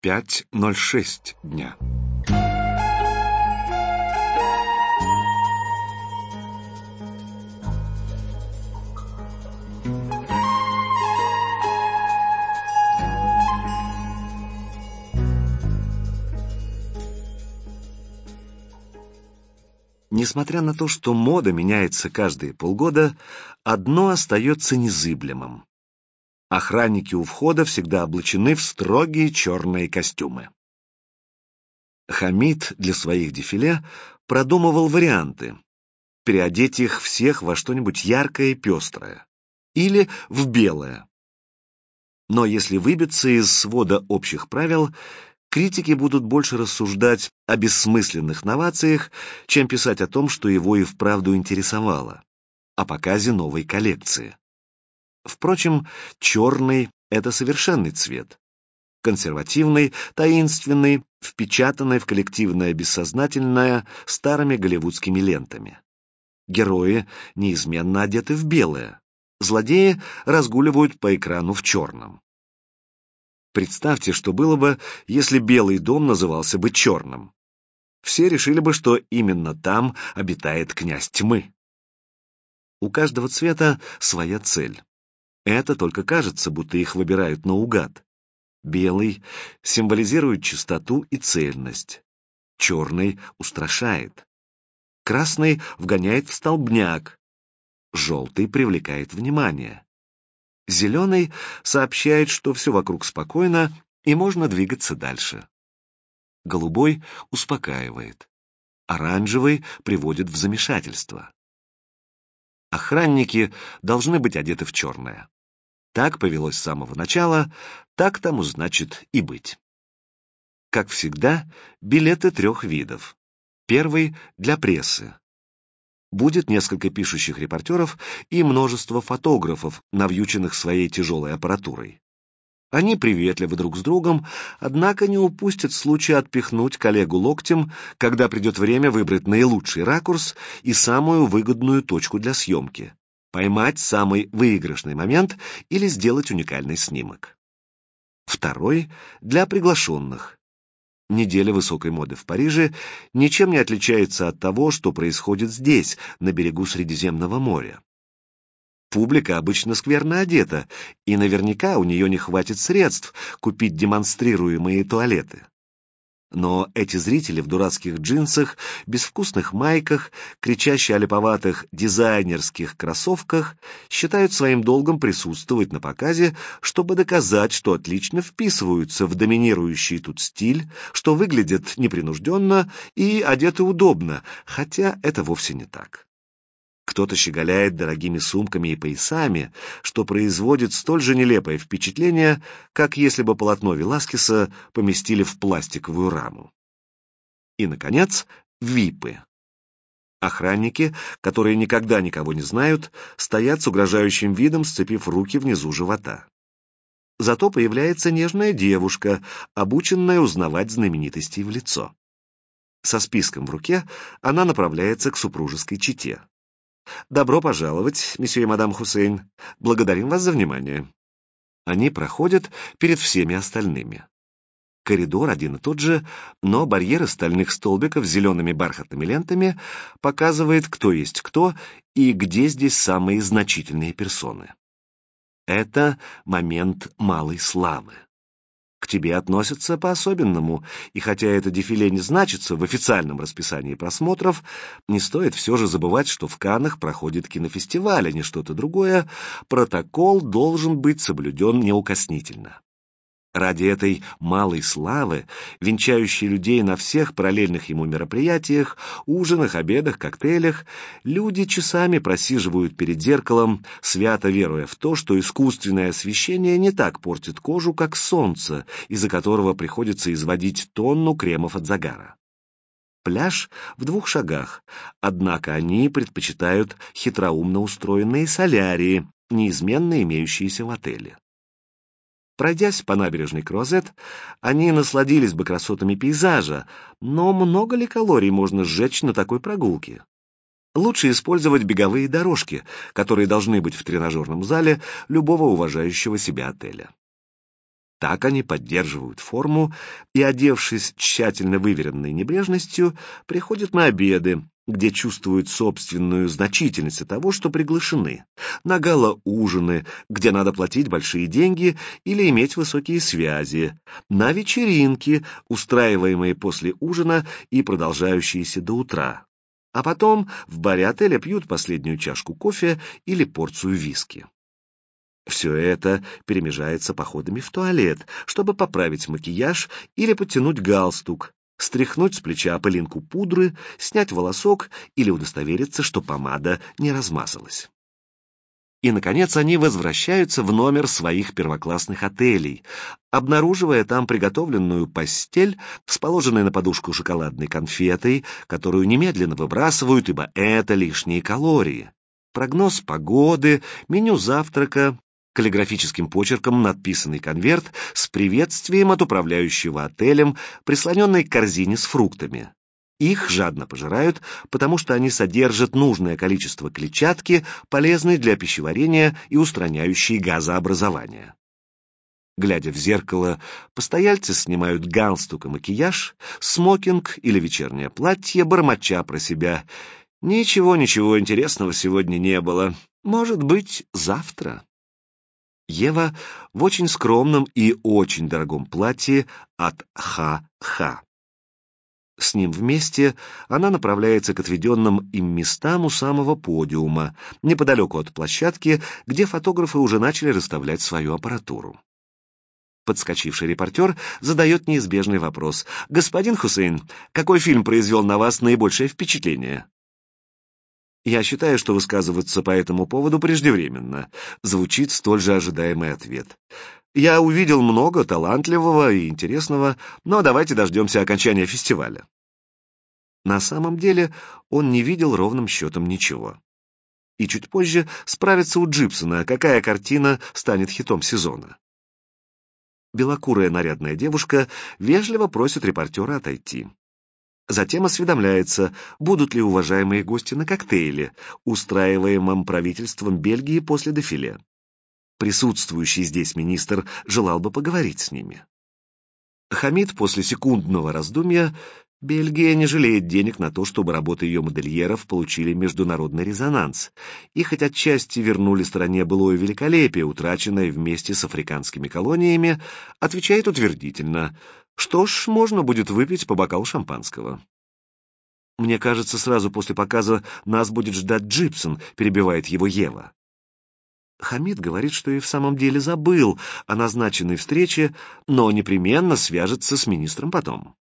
5.06 дня. Несмотря на то, что мода меняется каждые полгода, одно остается незыблемым. Охранники у входа всегда облачены в строгие черные костюмы. Хамид для своих дефиле продумывал варианты. Переодеть их всех во что-нибудь яркое и пестрое. Или в белое. Но если выбиться из свода общих правил, критики будут больше рассуждать о бессмысленных новациях, чем писать о том, что его и вправду интересовало, о показе новой коллекции. Впрочем, черный — это совершенный цвет. Консервативный, таинственный, впечатанный в коллективное бессознательное старыми голливудскими лентами. Герои неизменно одеты в белое. Злодеи разгуливают по экрану в черном. Представьте, что было бы, если Белый дом назывался бы черным. Все решили бы, что именно там обитает князь тьмы. У каждого цвета своя цель. Это только кажется, будто их выбирают наугад. Белый символизирует чистоту и цельность. Черный устрашает. Красный вгоняет в столбняк. Желтый привлекает внимание. Зеленый сообщает, что все вокруг спокойно и можно двигаться дальше. Голубой успокаивает. Оранжевый приводит в замешательство. Охранники должны быть одеты в черное. Так повелось с самого начала, так тому значит и быть. Как всегда, билеты трех видов. Первый — для прессы. Будет несколько пишущих репортеров и множество фотографов, навьюченных своей тяжелой аппаратурой. Они приветливы друг с другом, однако не упустят случая отпихнуть коллегу локтем, когда придет время выбрать наилучший ракурс и самую выгодную точку для съемки поймать самый выигрышный момент или сделать уникальный снимок. Второй — для приглашенных. Неделя высокой моды в Париже ничем не отличается от того, что происходит здесь, на берегу Средиземного моря. Публика обычно скверно одета, и наверняка у нее не хватит средств купить демонстрируемые туалеты. Но эти зрители в дурацких джинсах, безвкусных майках, кричащие о липоватых дизайнерских кроссовках считают своим долгом присутствовать на показе, чтобы доказать, что отлично вписываются в доминирующий тут стиль, что выглядят непринужденно и одеты удобно, хотя это вовсе не так. Кто-то щеголяет дорогими сумками и поясами, что производит столь же нелепое впечатление, как если бы полотно Веласкеса поместили в пластиковую раму. И, наконец, випы. Охранники, которые никогда никого не знают, стоят с угрожающим видом, сцепив руки внизу живота. Зато появляется нежная девушка, обученная узнавать знаменитостей в лицо. Со списком в руке она направляется к супружеской чете. «Добро пожаловать, месье и мадам Хусейн. Благодарим вас за внимание». Они проходят перед всеми остальными. Коридор один и тот же, но барьеры стальных столбиков с зелеными бархатными лентами показывает, кто есть кто и где здесь самые значительные персоны. Это момент малой славы к тебе относятся по-особенному, и хотя это дефиле не значится в официальном расписании просмотров, не стоит все же забывать, что в Каннах проходит кинофестиваль, а не что-то другое, протокол должен быть соблюден неукоснительно. Ради этой малой славы, венчающей людей на всех параллельных ему мероприятиях, ужинах, обедах, коктейлях, люди часами просиживают перед зеркалом, свято веруя в то, что искусственное освещение не так портит кожу, как солнце, из-за которого приходится изводить тонну кремов от загара. Пляж в двух шагах, однако они предпочитают хитроумно устроенные солярии, неизменно имеющиеся в отеле. Пройдясь по набережной Круазет, они насладились бы красотами пейзажа, но много ли калорий можно сжечь на такой прогулке? Лучше использовать беговые дорожки, которые должны быть в тренажерном зале любого уважающего себя отеля. Так они поддерживают форму и, одевшись тщательно выверенной небрежностью, приходят на обеды, где чувствуют собственную значительность того, что приглашены, на гала-ужины, где надо платить большие деньги или иметь высокие связи, на вечеринки, устраиваемые после ужина и продолжающиеся до утра. А потом в баре отеля пьют последнюю чашку кофе или порцию виски. Все это перемежается походами в туалет, чтобы поправить макияж или подтянуть галстук, стряхнуть с плеча пылинку пудры, снять волосок или удостовериться, что помада не размазалась. И, наконец, они возвращаются в номер своих первоклассных отелей, обнаруживая там приготовленную постель с на подушку шоколадной конфетой, которую немедленно выбрасывают, ибо это лишние калории. Прогноз погоды, меню завтрака, каллиграфическим почерком надписанный конверт с приветствием от управляющего отелем, прислоненной к корзине с фруктами. Их жадно пожирают, потому что они содержат нужное количество клетчатки, полезной для пищеварения и устраняющей газообразование. Глядя в зеркало, постояльцы снимают галстук и макияж, смокинг или вечернее платье, бормоча про себя. Ничего, ничего интересного сегодня не было. Может быть, завтра. Ева в очень скромном и очень дорогом платье от Ха-Ха. С ним вместе она направляется к отведенным им местам у самого подиума, неподалеку от площадки, где фотографы уже начали расставлять свою аппаратуру. Подскочивший репортер задает неизбежный вопрос. «Господин Хусейн, какой фильм произвел на вас наибольшее впечатление?» Я считаю, что высказываться по этому поводу преждевременно. Звучит столь же ожидаемый ответ. Я увидел много талантливого и интересного, но давайте дождемся окончания фестиваля. На самом деле он не видел ровным счетом ничего. И чуть позже справится у Джипсона, какая картина станет хитом сезона. Белокурая нарядная девушка вежливо просит репортера отойти. Затем осведомляется, будут ли уважаемые гости на коктейле, устраиваемом правительством Бельгии после дефиле. Присутствующий здесь министр желал бы поговорить с ними. Хамид после секундного раздумья Бельгия не жалеет денег на то, чтобы работы ее модельеров получили международный резонанс, и хоть отчасти вернули стране былое великолепие, утраченное вместе с африканскими колониями, отвечает утвердительно, что ж, можно будет выпить по бокалу шампанского. Мне кажется, сразу после показа нас будет ждать Джипсон, перебивает его Ева. Хамид говорит, что и в самом деле забыл о назначенной встрече, но непременно свяжется с министром потом.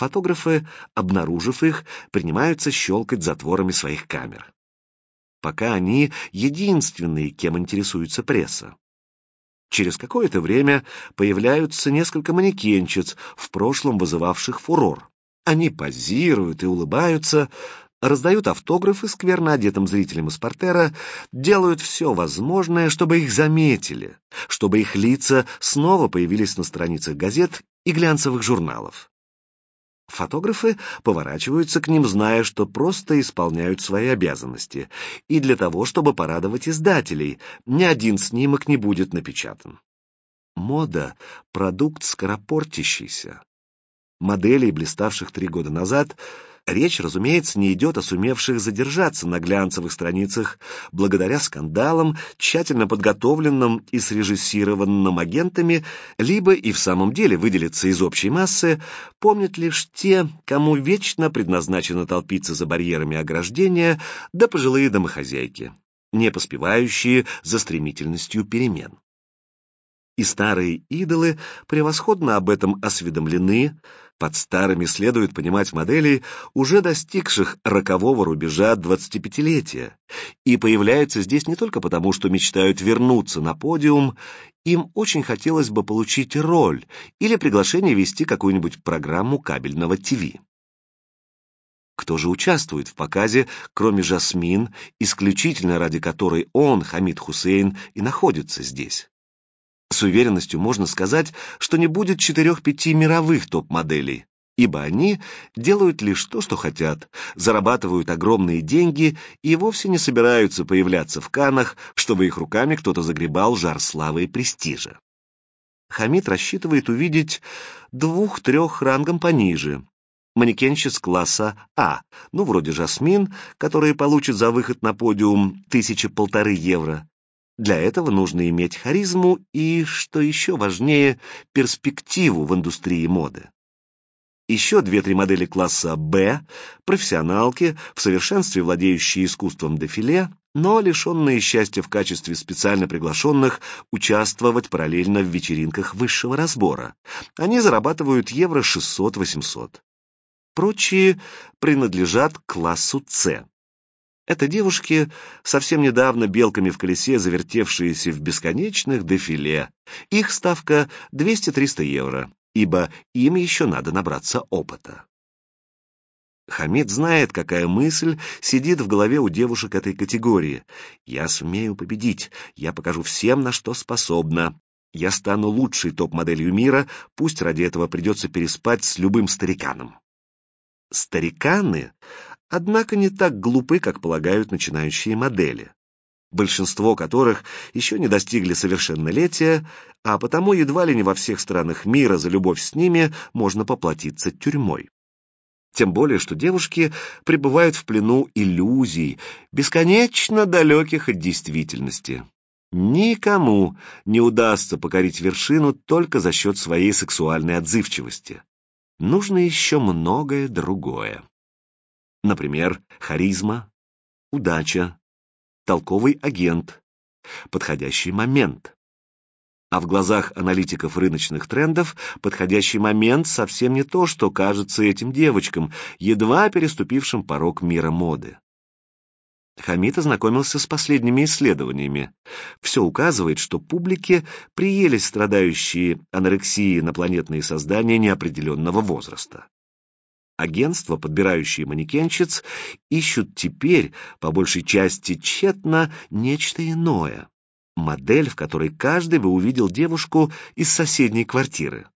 Фотографы, обнаружив их, принимаются щелкать затворами своих камер. Пока они единственные, кем интересуется пресса. Через какое-то время появляются несколько манекенщиц, в прошлом вызывавших фурор. Они позируют и улыбаются, раздают автографы скверно одетым зрителям из портера, делают все возможное, чтобы их заметили, чтобы их лица снова появились на страницах газет и глянцевых журналов. Фотографы поворачиваются к ним, зная, что просто исполняют свои обязанности, и для того, чтобы порадовать издателей, ни один снимок не будет напечатан. Мода — продукт скоропортящийся. Моделей, блиставших три года назад, Речь, разумеется, не идет о сумевших задержаться на глянцевых страницах благодаря скандалам, тщательно подготовленным и срежиссированным агентами, либо и в самом деле выделиться из общей массы, помнят лишь те, кому вечно предназначено толпиться за барьерами ограждения, да пожилые домохозяйки, не поспевающие за стремительностью перемен. И старые идолы превосходно об этом осведомлены, под старыми следует понимать моделей, уже достигших рокового рубежа 25-летия, и появляются здесь не только потому, что мечтают вернуться на подиум, им очень хотелось бы получить роль или приглашение вести какую-нибудь программу кабельного ТВ. Кто же участвует в показе, кроме Жасмин, исключительно ради которой он, Хамид Хусейн, и находится здесь? С уверенностью можно сказать, что не будет четырех-пяти мировых топ-моделей, ибо они делают лишь то, что хотят, зарабатывают огромные деньги и вовсе не собираются появляться в Канах, чтобы их руками кто-то загребал жар славы и престижа. Хамид рассчитывает увидеть двух-трех рангом пониже. Манекенщиц класса А, ну, вроде Жасмин, которые получат за выход на подиум тысячи полторы евро. Для этого нужно иметь харизму и, что еще важнее, перспективу в индустрии моды. Еще две-три модели класса «Б», профессионалки, в совершенстве владеющие искусством дефиле, но лишенные счастья в качестве специально приглашенных участвовать параллельно в вечеринках высшего разбора. Они зарабатывают евро 600-800. Прочие принадлежат классу «С». Это девушки, совсем недавно белками в колесе завертевшиеся в бесконечных дефиле. Их ставка 200-300 евро ибо им еще надо набраться опыта. Хамид знает, какая мысль сидит в голове у девушек этой категории. «Я сумею победить, я покажу всем, на что способна. Я стану лучшей топ-моделью мира, пусть ради этого придется переспать с любым стариканом». Стариканы, однако, не так глупы, как полагают начинающие модели большинство которых еще не достигли совершеннолетия, а потому едва ли не во всех странах мира за любовь с ними можно поплатиться тюрьмой. Тем более, что девушки пребывают в плену иллюзий, бесконечно далеких от действительности. Никому не удастся покорить вершину только за счет своей сексуальной отзывчивости. Нужно еще многое другое. Например, харизма, удача, толковый агент, подходящий момент. А в глазах аналитиков рыночных трендов подходящий момент совсем не то, что кажется этим девочкам, едва переступившим порог мира моды. Хамид ознакомился с последними исследованиями. Все указывает, что публике приелись страдающие анорексией инопланетные создания неопределенного возраста. Агентства, подбирающие манекенщиц, ищут теперь, по большей части тщетно, нечто иное. Модель, в которой каждый бы увидел девушку из соседней квартиры.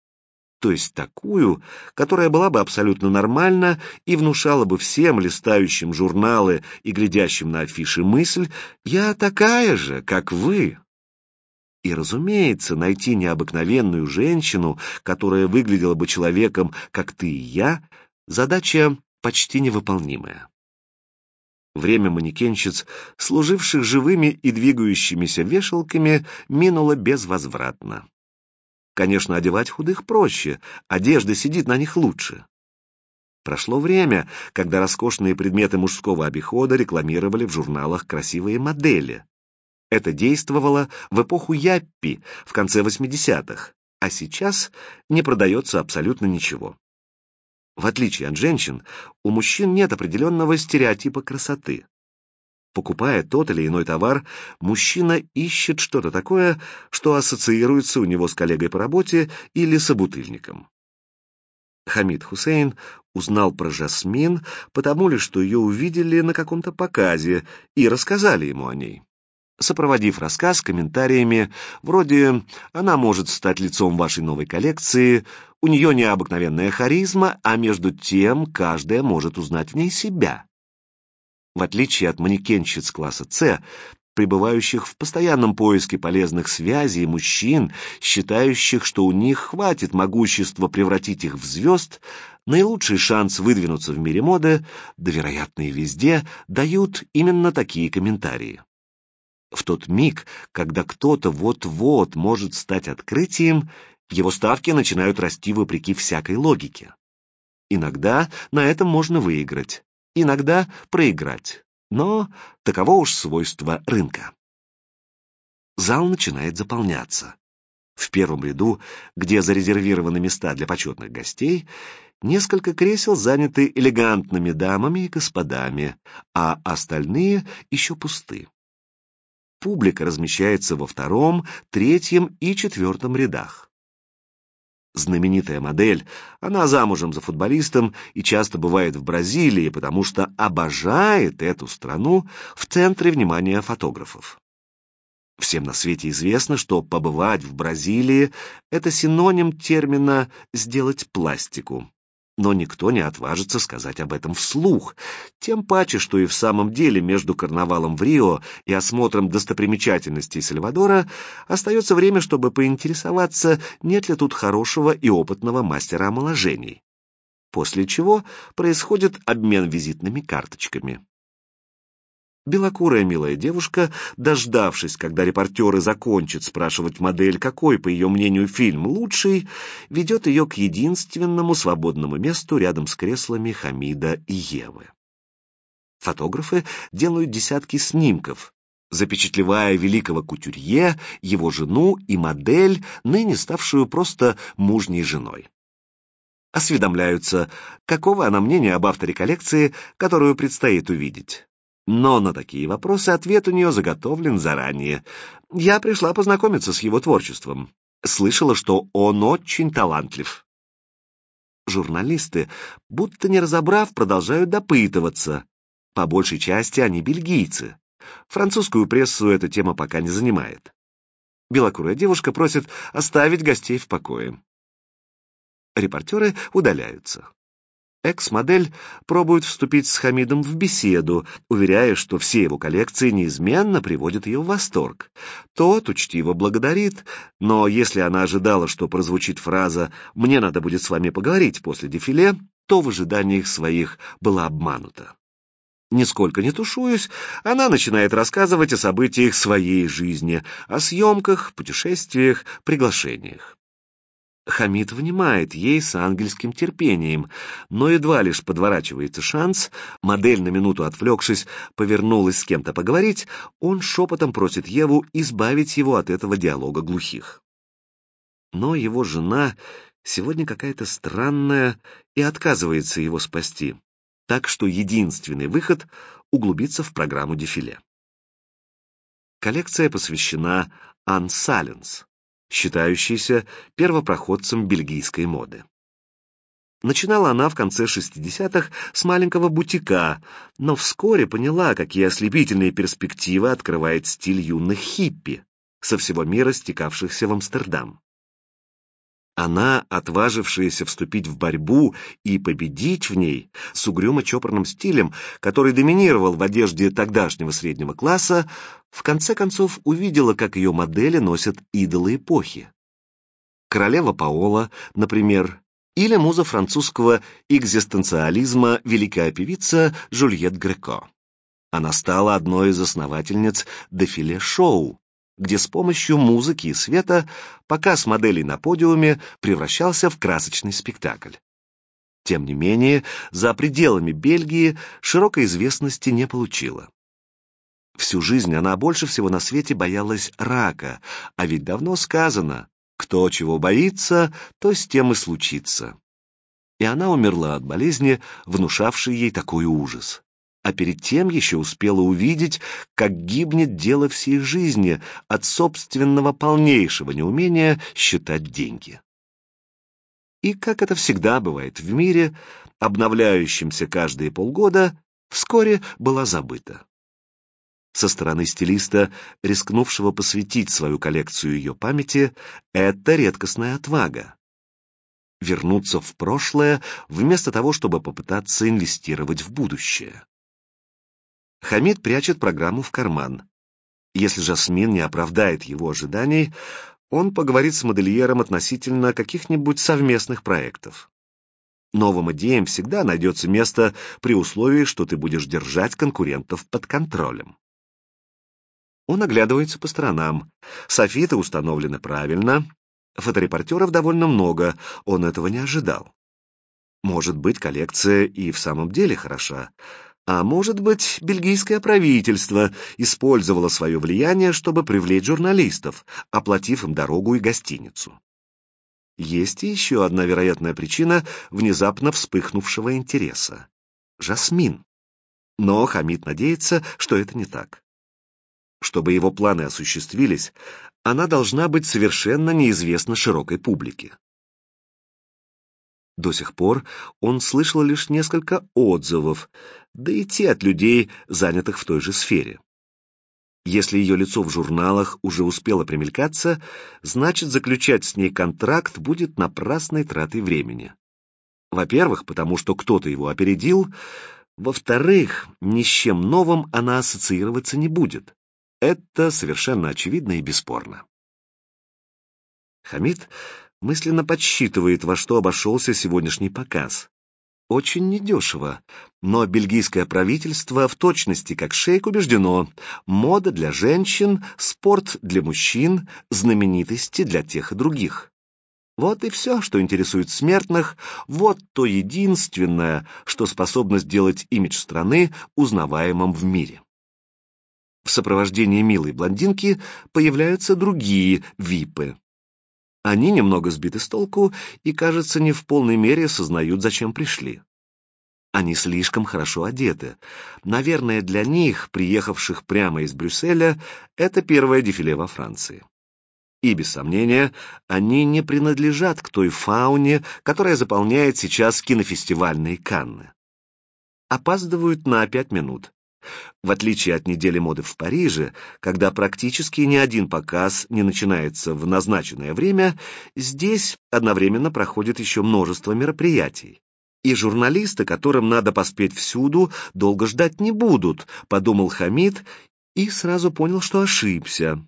То есть такую, которая была бы абсолютно нормальна и внушала бы всем листающим журналы и глядящим на афиши мысль «Я такая же, как вы». И, разумеется, найти необыкновенную женщину, которая выглядела бы человеком, как ты и я, Задача почти невыполнимая. Время манекенщиц, служивших живыми и двигающимися вешалками, минуло безвозвратно. Конечно, одевать худых проще, одежда сидит на них лучше. Прошло время, когда роскошные предметы мужского обихода рекламировали в журналах красивые модели. Это действовало в эпоху Яппи в конце 80-х, а сейчас не продается абсолютно ничего. В отличие от женщин, у мужчин нет определенного стереотипа красоты. Покупая тот или иной товар, мужчина ищет что-то такое, что ассоциируется у него с коллегой по работе или собутыльником. Хамид Хусейн узнал про Жасмин, потому ли, что ее увидели на каком-то показе и рассказали ему о ней сопроводив рассказ комментариями вроде «Она может стать лицом вашей новой коллекции», «У нее необыкновенная харизма, а между тем каждая может узнать в ней себя». В отличие от манекенщиц класса С, пребывающих в постоянном поиске полезных связей мужчин, считающих, что у них хватит могущества превратить их в звезд, наилучший шанс выдвинуться в мире моды, да вероятно и везде, дают именно такие комментарии. В тот миг, когда кто-то вот-вот может стать открытием, его ставки начинают расти вопреки всякой логике. Иногда на этом можно выиграть, иногда проиграть, но таково уж свойство рынка. Зал начинает заполняться. В первом ряду, где зарезервированы места для почетных гостей, несколько кресел заняты элегантными дамами и господами, а остальные еще пусты публика размещается во втором, третьем и четвертом рядах. Знаменитая модель, она замужем за футболистом и часто бывает в Бразилии, потому что обожает эту страну в центре внимания фотографов. Всем на свете известно, что побывать в Бразилии – это синоним термина «сделать пластику». Но никто не отважится сказать об этом вслух, тем паче, что и в самом деле между карнавалом в Рио и осмотром достопримечательностей Сальвадора остается время, чтобы поинтересоваться, нет ли тут хорошего и опытного мастера омоложений. После чего происходит обмен визитными карточками. Белокурая милая девушка, дождавшись, когда репортеры закончат спрашивать модель, какой, по ее мнению, фильм лучший, ведет ее к единственному свободному месту рядом с креслами Хамида и Евы. Фотографы делают десятки снимков, запечатлевая великого кутюрье, его жену и модель, ныне ставшую просто мужней женой. Осведомляются, какого она мнения об авторе коллекции, которую предстоит увидеть. Но на такие вопросы ответ у нее заготовлен заранее. Я пришла познакомиться с его творчеством. Слышала, что он очень талантлив. Журналисты, будто не разобрав, продолжают допытываться. По большей части они бельгийцы. Французскую прессу эта тема пока не занимает. Белокурая девушка просит оставить гостей в покое. Репортеры удаляются. Экс-модель пробует вступить с Хамидом в беседу, уверяя, что все его коллекции неизменно приводят ее в восторг. Тот учтиво благодарит, но если она ожидала, что прозвучит фраза «мне надо будет с вами поговорить после дефиле», то в ожиданиях своих была обманута. Нисколько не тушуясь, она начинает рассказывать о событиях своей жизни, о съемках, путешествиях, приглашениях. Хамид внимает ей с ангельским терпением, но едва лишь подворачивается шанс, модель на минуту отвлекшись, повернулась с кем-то поговорить, он шепотом просит Еву избавить его от этого диалога глухих. Но его жена сегодня какая-то странная и отказывается его спасти, так что единственный выход — углубиться в программу дефиле. Коллекция посвящена Ан Саленс считающейся первопроходцем бельгийской моды. Начинала она в конце 60-х с маленького бутика, но вскоре поняла, какие ослепительные перспективы открывает стиль юных хиппи, со всего мира стекавшихся в Амстердам. Она, отважившаяся вступить в борьбу и победить в ней, с угрюмо-чопорным стилем, который доминировал в одежде тогдашнего среднего класса, в конце концов увидела, как ее модели носят идолы эпохи. Королева Паола, например, или муза французского экзистенциализма великая певица Жюльет Греко. Она стала одной из основательниц дефиле-шоу, где с помощью музыки и света показ моделей на подиуме превращался в красочный спектакль. Тем не менее, за пределами Бельгии широкой известности не получила. Всю жизнь она больше всего на свете боялась рака, а ведь давно сказано, кто чего боится, то с тем и случится. И она умерла от болезни, внушавшей ей такой ужас а перед тем еще успела увидеть, как гибнет дело всей жизни от собственного полнейшего неумения считать деньги. И, как это всегда бывает в мире, обновляющемся каждые полгода, вскоре была забыта. Со стороны стилиста, рискнувшего посвятить свою коллекцию ее памяти, это редкостная отвага. Вернуться в прошлое, вместо того, чтобы попытаться инвестировать в будущее. Хамид прячет программу в карман. Если Жасмин не оправдает его ожиданий, он поговорит с модельером относительно каких-нибудь совместных проектов. Новым идеям всегда найдется место при условии, что ты будешь держать конкурентов под контролем. Он оглядывается по сторонам. Софиты установлены правильно. Фоторепортеров довольно много, он этого не ожидал. Может быть, коллекция и в самом деле хороша, а может быть, бельгийское правительство использовало свое влияние, чтобы привлечь журналистов, оплатив им дорогу и гостиницу. Есть и еще одна вероятная причина внезапно вспыхнувшего интереса. Жасмин. Но Хамид надеется, что это не так. Чтобы его планы осуществились, она должна быть совершенно неизвестна широкой публике. До сих пор он слышал лишь несколько отзывов, да и те от людей, занятых в той же сфере. Если ее лицо в журналах уже успело примелькаться, значит, заключать с ней контракт будет напрасной тратой времени. Во-первых, потому что кто-то его опередил. Во-вторых, ни с чем новым она ассоциироваться не будет. Это совершенно очевидно и бесспорно. Хамид мысленно подсчитывает, во что обошелся сегодняшний показ. Очень недешево, но бельгийское правительство в точности как шейк убеждено, мода для женщин, спорт для мужчин, знаменитости для тех и других. Вот и все, что интересует смертных, вот то единственное, что способно сделать имидж страны узнаваемым в мире. В сопровождении милой блондинки появляются другие випы. Они немного сбиты с толку и, кажется, не в полной мере сознают, зачем пришли. Они слишком хорошо одеты. Наверное, для них, приехавших прямо из Брюсселя, это первое дефиле во Франции. И, без сомнения, они не принадлежат к той фауне, которая заполняет сейчас кинофестивальные Канны. Опаздывают на пять минут. В отличие от недели моды в Париже, когда практически ни один показ не начинается в назначенное время, здесь одновременно проходит еще множество мероприятий. И журналисты, которым надо поспеть всюду, долго ждать не будут, подумал Хамид и сразу понял, что ошибся.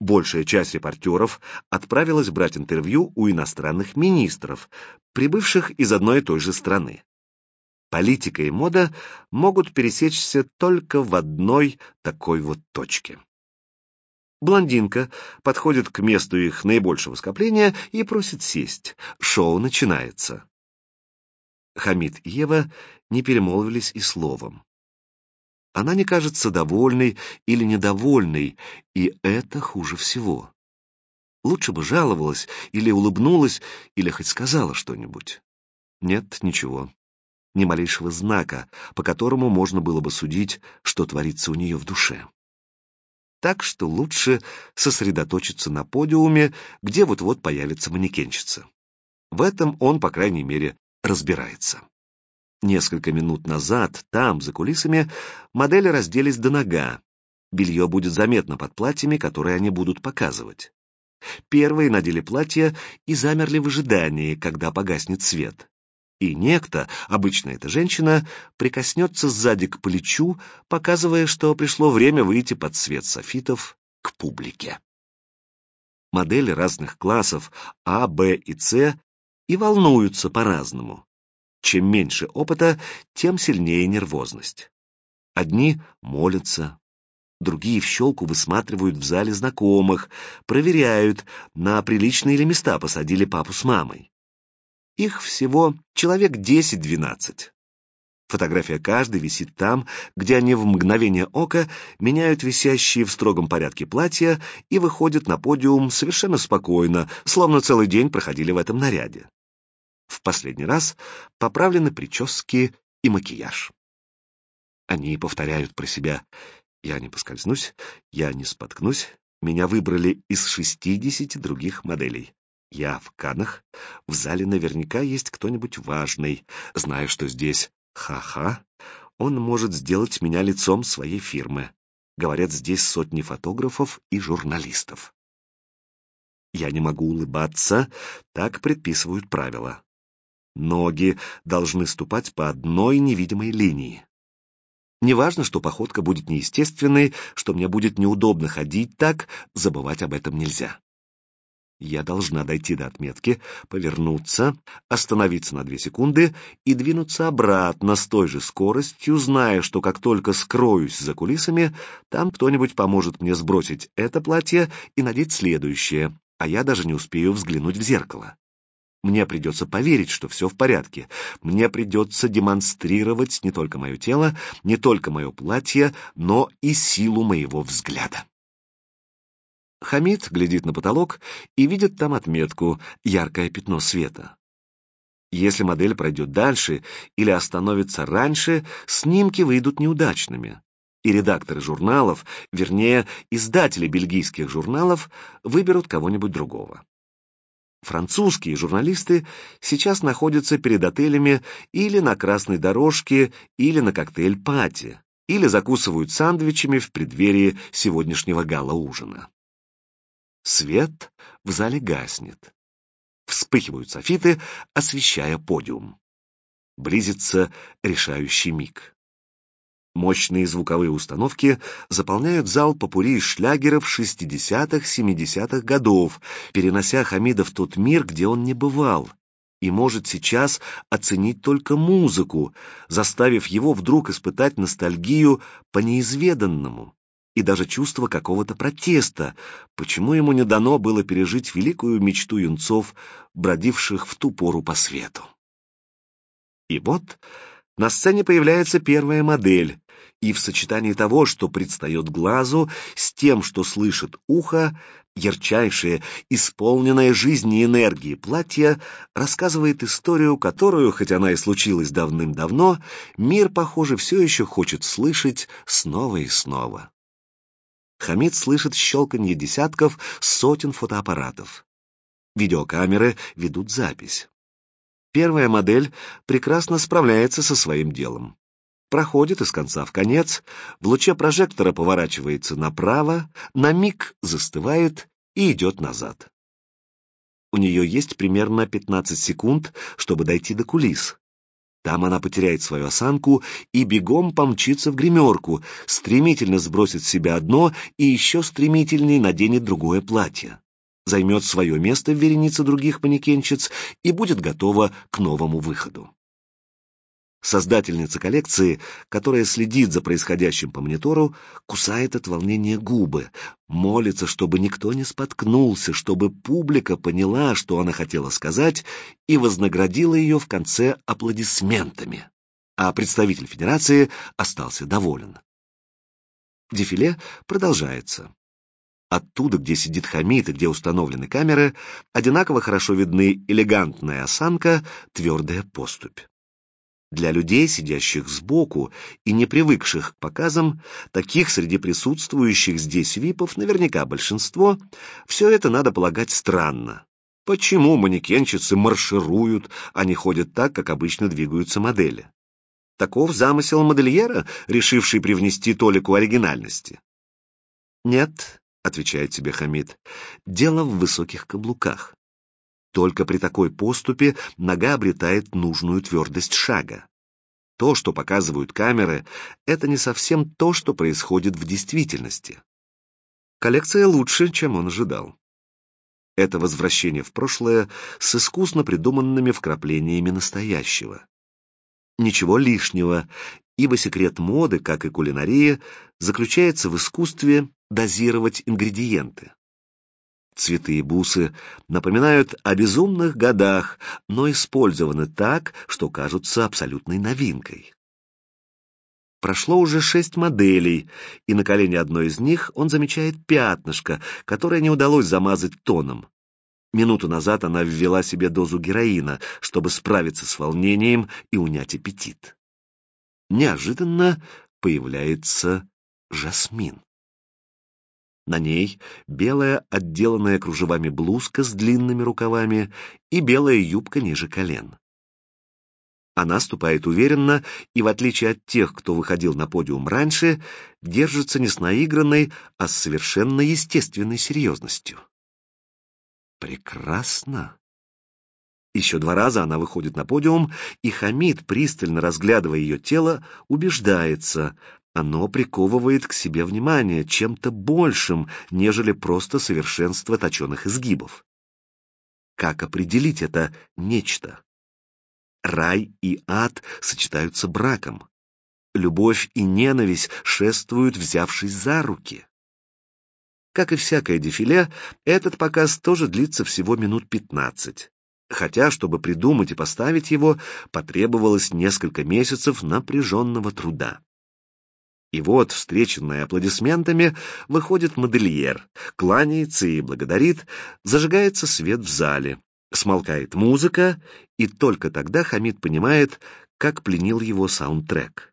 Большая часть репортеров отправилась брать интервью у иностранных министров, прибывших из одной и той же страны. Политика и мода могут пересечься только в одной такой вот точке. Блондинка подходит к месту их наибольшего скопления и просит сесть. Шоу начинается. Хамид и Ева не перемолвились и словом. Она не кажется довольной или недовольной, и это хуже всего. Лучше бы жаловалась или улыбнулась, или хоть сказала что-нибудь. Нет, ничего ни малейшего знака, по которому можно было бы судить, что творится у нее в душе. Так что лучше сосредоточиться на подиуме, где вот-вот появится манекенщица. В этом он, по крайней мере, разбирается. Несколько минут назад, там, за кулисами, модели разделись до нога. Белье будет заметно под платьями, которые они будут показывать. Первые надели платья и замерли в ожидании, когда погаснет свет и некто, обычно эта женщина, прикоснется сзади к плечу, показывая, что пришло время выйти под свет софитов к публике. Модели разных классов А, Б и С и волнуются по-разному. Чем меньше опыта, тем сильнее нервозность. Одни молятся, другие в щелку высматривают в зале знакомых, проверяют, на приличные ли места посадили папу с мамой. Их всего человек 10-12. Фотография каждой висит там, где они в мгновение ока меняют висящие в строгом порядке платья и выходят на подиум совершенно спокойно, словно целый день проходили в этом наряде. В последний раз поправлены прически и макияж. Они повторяют про себя «Я не поскользнусь, я не споткнусь, меня выбрали из шестидесяти других моделей. Я в Канах, в зале наверняка есть кто-нибудь важный. Знаю, что здесь ха-ха, он может сделать меня лицом своей фирмы. Говорят, здесь сотни фотографов и журналистов. Я не могу улыбаться, так предписывают правила. Ноги должны ступать по одной невидимой линии. Неважно, что походка будет неестественной, что мне будет неудобно ходить так, забывать об этом нельзя. Я должна дойти до отметки, повернуться, остановиться на две секунды и двинуться обратно с той же скоростью, зная, что как только скроюсь за кулисами, там кто-нибудь поможет мне сбросить это платье и надеть следующее, а я даже не успею взглянуть в зеркало. Мне придется поверить, что все в порядке. Мне придется демонстрировать не только мое тело, не только мое платье, но и силу моего взгляда. Хамид глядит на потолок и видит там отметку «Яркое пятно света». Если модель пройдет дальше или остановится раньше, снимки выйдут неудачными, и редакторы журналов, вернее, издатели бельгийских журналов, выберут кого-нибудь другого. Французские журналисты сейчас находятся перед отелями или на красной дорожке, или на коктейль-пати, или закусывают сандвичами в преддверии сегодняшнего гала-ужина. Свет в зале гаснет. Вспыхивают софиты, освещая подиум. Близится решающий миг. Мощные звуковые установки заполняют зал попури из шлягеров 60-х, 70-х годов, перенося Хамида в тот мир, где он не бывал, и может сейчас оценить только музыку, заставив его вдруг испытать ностальгию по неизведанному и даже чувство какого-то протеста, почему ему не дано было пережить великую мечту юнцов, бродивших в ту пору по свету. И вот на сцене появляется первая модель, и в сочетании того, что предстает глазу, с тем, что слышит ухо, ярчайшее, исполненное жизни и энергии платье рассказывает историю, которую, хоть она и случилась давным-давно, мир, похоже, все еще хочет слышать снова и снова. Хамид слышит щелканье десятков, сотен фотоаппаратов. Видеокамеры ведут запись. Первая модель прекрасно справляется со своим делом. Проходит из конца в конец, в луче прожектора поворачивается направо, на миг застывает и идет назад. У нее есть примерно 15 секунд, чтобы дойти до кулис. Там она потеряет свою осанку и бегом помчится в гримерку, стремительно сбросит с себя одно и еще стремительнее наденет другое платье займет свое место в веренице других манекенщиц и будет готова к новому выходу. Создательница коллекции, которая следит за происходящим по монитору, кусает от волнения губы, молится, чтобы никто не споткнулся, чтобы публика поняла, что она хотела сказать, и вознаградила ее в конце аплодисментами. А представитель Федерации остался доволен. Дефиле продолжается. Оттуда, где сидит Хамид и где установлены камеры, одинаково хорошо видны элегантная осанка, твердая поступь. Для людей, сидящих сбоку и не привыкших к показам, таких среди присутствующих здесь випов наверняка большинство, все это, надо полагать, странно. Почему манекенщицы маршируют, а не ходят так, как обычно двигаются модели? Таков замысел модельера, решивший привнести толику оригинальности. Нет, отвечает себе Хамид, дело в высоких каблуках. Только при такой поступе нога обретает нужную твердость шага. То, что показывают камеры, это не совсем то, что происходит в действительности. Коллекция лучше, чем он ожидал. Это возвращение в прошлое с искусно придуманными вкраплениями настоящего. Ничего лишнего, ибо секрет моды, как и кулинария, заключается в искусстве дозировать ингредиенты. Цветы и бусы напоминают о безумных годах, но использованы так, что кажутся абсолютной новинкой. Прошло уже шесть моделей, и на колене одной из них он замечает пятнышко, которое не удалось замазать тоном. Минуту назад она ввела себе дозу героина, чтобы справиться с волнением и унять аппетит. Неожиданно появляется Жасмин. На ней белая, отделанная кружевами блузка с длинными рукавами и белая юбка ниже колен. Она ступает уверенно и, в отличие от тех, кто выходил на подиум раньше, держится не с наигранной, а с совершенно естественной серьезностью. Прекрасно. Еще два раза она выходит на подиум, и Хамид, пристально разглядывая ее тело, убеждается, оно приковывает к себе внимание чем-то большим, нежели просто совершенство точеных изгибов. Как определить это нечто? Рай и ад сочетаются браком. Любовь и ненависть шествуют, взявшись за руки. Как и всякое дефиле, этот показ тоже длится всего минут пятнадцать. Хотя, чтобы придумать и поставить его, потребовалось несколько месяцев напряженного труда. И вот, встреченная аплодисментами, выходит модельер, кланяется и благодарит, зажигается свет в зале, смолкает музыка, и только тогда Хамид понимает, как пленил его саундтрек.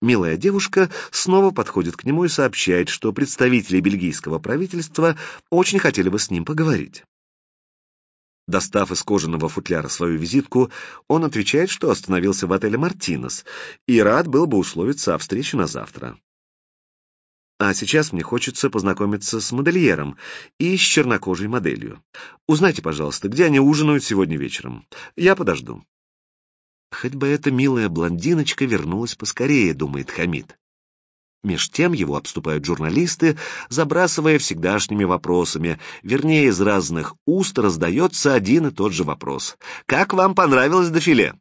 Милая девушка снова подходит к нему и сообщает, что представители бельгийского правительства очень хотели бы с ним поговорить. Достав из кожаного футляра свою визитку, он отвечает, что остановился в отеле «Мартинес» и рад был бы условиться о встрече на завтра. А сейчас мне хочется познакомиться с модельером и с чернокожей моделью. Узнайте, пожалуйста, где они ужинают сегодня вечером. Я подожду. Хоть бы эта милая блондиночка вернулась поскорее, думает Хамид. Меж тем его обступают журналисты, забрасывая всегдашними вопросами. Вернее, из разных уст раздается один и тот же вопрос. «Как вам понравилось дофиле?»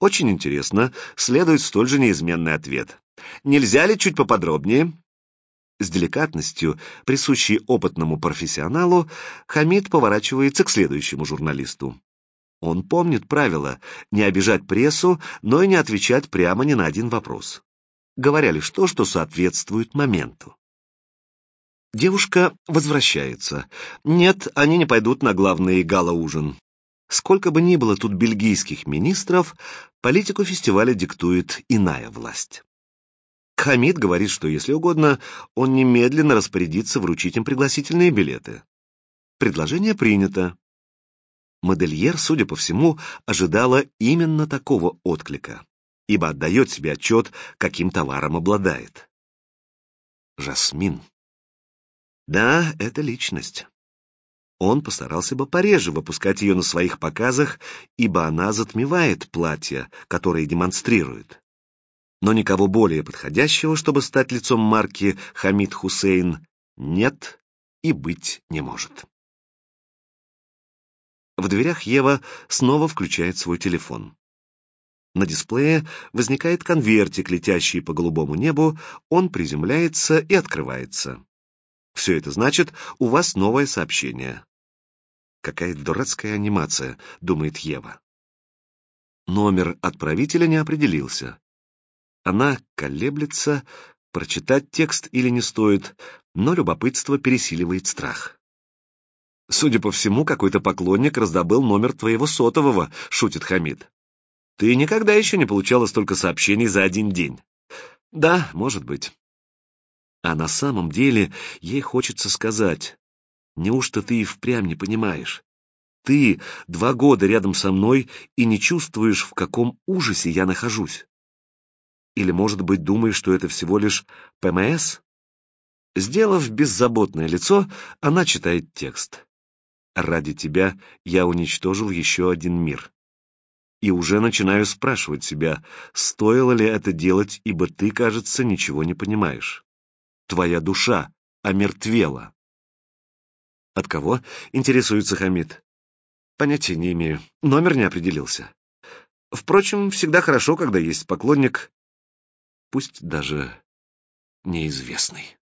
Очень интересно, следует столь же неизменный ответ. «Нельзя ли чуть поподробнее?» С деликатностью, присущей опытному профессионалу, Хамид поворачивается к следующему журналисту. Он помнит правила не обижать прессу, но и не отвечать прямо ни на один вопрос говоря лишь то, что соответствует моменту. Девушка возвращается. Нет, они не пойдут на главный гала-ужин. Сколько бы ни было тут бельгийских министров, политику фестиваля диктует иная власть. Хамид говорит, что, если угодно, он немедленно распорядится вручить им пригласительные билеты. Предложение принято. Модельер, судя по всему, ожидала именно такого отклика ибо отдает себе отчет, каким товаром обладает. Жасмин. Да, это личность. Он постарался бы пореже выпускать ее на своих показах, ибо она затмевает платья, которые демонстрирует. Но никого более подходящего, чтобы стать лицом марки Хамид Хусейн, нет и быть не может. В дверях Ева снова включает свой телефон. На дисплее возникает конвертик, летящий по голубому небу, он приземляется и открывается. Все это значит, у вас новое сообщение. Какая дурацкая анимация, думает Ева. Номер отправителя не определился. Она колеблется, прочитать текст или не стоит, но любопытство пересиливает страх. «Судя по всему, какой-то поклонник раздобыл номер твоего сотового», — шутит Хамид. Ты никогда еще не получала столько сообщений за один день. Да, может быть. А на самом деле ей хочется сказать, неужто ты и впрямь не понимаешь? Ты два года рядом со мной и не чувствуешь, в каком ужасе я нахожусь. Или, может быть, думаешь, что это всего лишь ПМС? Сделав беззаботное лицо, она читает текст. «Ради тебя я уничтожил еще один мир и уже начинаю спрашивать себя, стоило ли это делать, ибо ты, кажется, ничего не понимаешь. Твоя душа омертвела. От кого? Интересуется Хамид. Понятия не имею. Номер не определился. Впрочем, всегда хорошо, когда есть поклонник, пусть даже неизвестный.